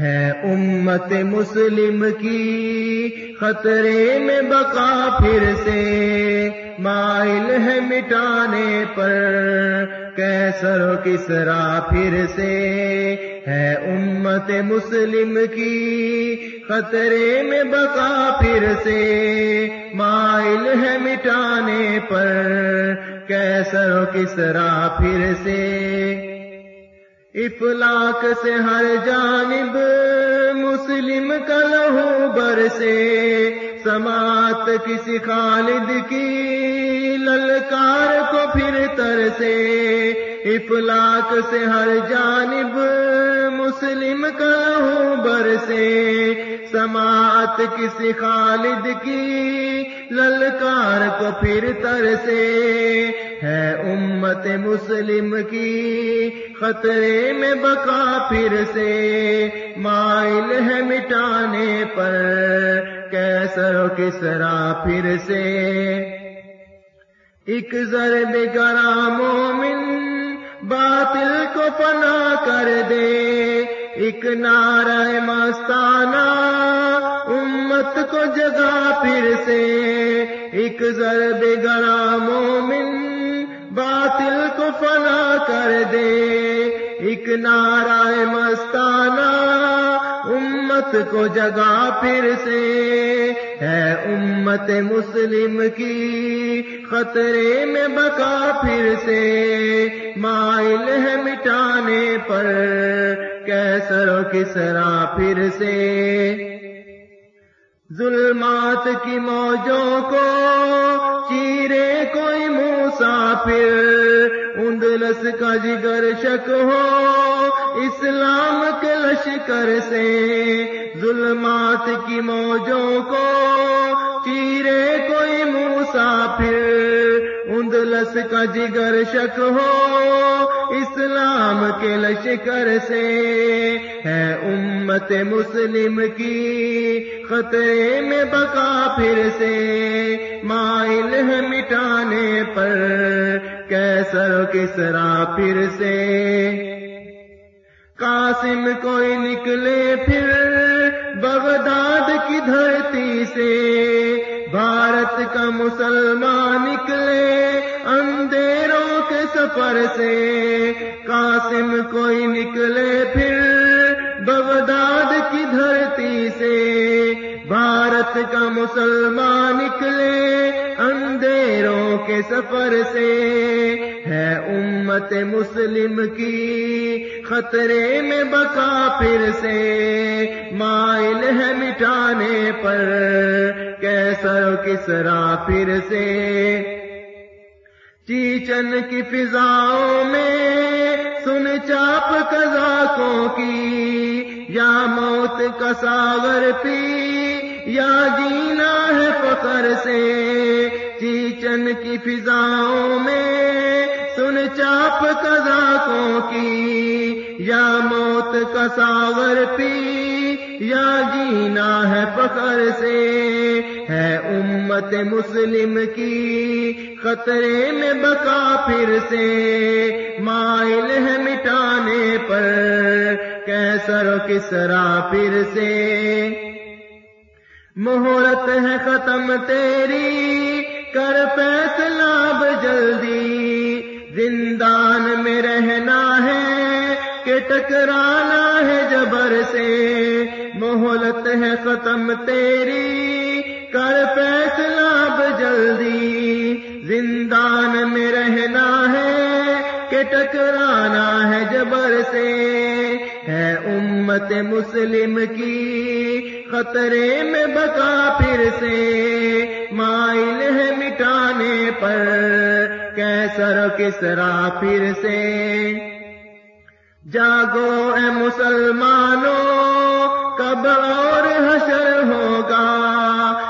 ہے امت مسلم کی خطرے میں بقا پھر سے مائل ہے مٹانے پر کیسر و کسرا پھر سے ہے امت مسلم کی خطرے میں بقا پھر سے مائل ہے مٹانے پر کیسر و کسرا پھر سے افلاق سے ہر جانب مسلم کا سماعت کسی خالد کی للکار کو پھر تر سے افلاق سے ہر جانب مسلم کا لہو بر سے سماعت کسی خالد کی للکار کو پھر تر سے ہے امت مسلم کی خطرے میں بقا پھر سے مٹانے پر کیسر و کسرا پھر سے۔ ایک ضرب گرا مومن باطل کو فنا کر دے۔ ایک نعرہ مستانہ امت کو جگا پھر سے۔ ایک ضرب گرا مومن باطل کو فنا کر دے۔ ایک نعرہ مستانہ امت کو جگا پھر سے ہے امت مسلم کی خطرے میں بقا پھر سے مائل ہے مٹانے پر کیسر و کسرا پھر سے ظلمات کی موجوں کو چیرے کوئی مسافر اندلس کا جگر شک ہو اسلام کے لشکر سے ظلمات کی موجوں کو چیرے کوئی مسافر اندلس کا جگر شک ہو اسلام کے لشکر سے ہے امت مسلم کی خطرے میں بقا پھر سے مائل ہے مٹانے پر کیسر کسرا پھر سے قاسم کوئی نکلے پھر بغداد کی دھرتی سے۔ بھارت کا مسلمان نکلے اندھیروں کے سفر سے۔ قاسم کوئی نکلے پھر بغداد کی دھرتی سے۔ بھارت کا مسلمان نکلے اندھیروں کے سفر سے۔ ہے امت مسلم کی خطرے میں بقا پھر سے، مائل ہے مٹانے پر، کیسر و کسرا پھر سے۔ چیچن کی فضاؤں میں، سن چاپ کزاکوں کی، یا موت کا ساگر پی، یا جینا ہے فخر سے۔ چیچن کی فضاؤں میں چاپ کزاکوں کی، یا موت کا ساور پی، یا جینا ہے فخر سے۔ ہے امت مسلم کی خطرے میں بقا پھر سے۔ مائل ہے مٹانے پر، کیسر کسرا پھر سے۔ مہورت ہے ختم تیری، کر فیصلہ جلدی۔ زندان میں رہنا ہے، کہ ٹکرانا ہے جبر سے۔ مہلت ہے ختم تیری، کر فیصلہ جلدی۔ زندان میں رہنا ہے، کہ ٹکرانا ہے جبر سے۔ ہے امت مسلم کی خطرے میں بقا پھر سے۔ مائل ہے مٹانے پر۔ کیسر کسرا پھر سے؟ جاگو اے مسلمانوں کب اور حشر ہوگا؟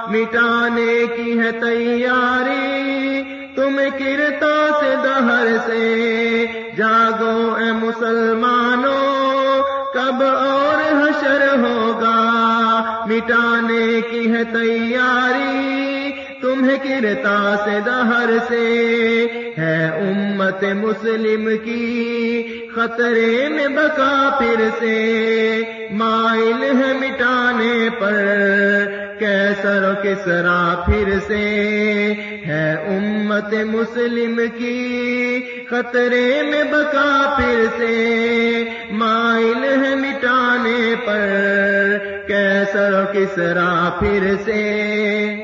مٹانے کی ہے تیاری، تم کرتا سے دہر سے۔ جاگو اے مسلمانوں کب اور حشر ہوگا؟ مٹانے کی ہے تیاری تمہیں کرتا سے دہر سے ہے امت مسلم کی خطرے میں بقا پھر سے۔ مائی پر، کیسر و کسرا پھر سے۔ ہے امت مسلم کی خطرے میں بکا پھر سے۔ مائل ہے مٹانے پر، کیسر و کسرا پھر سے۔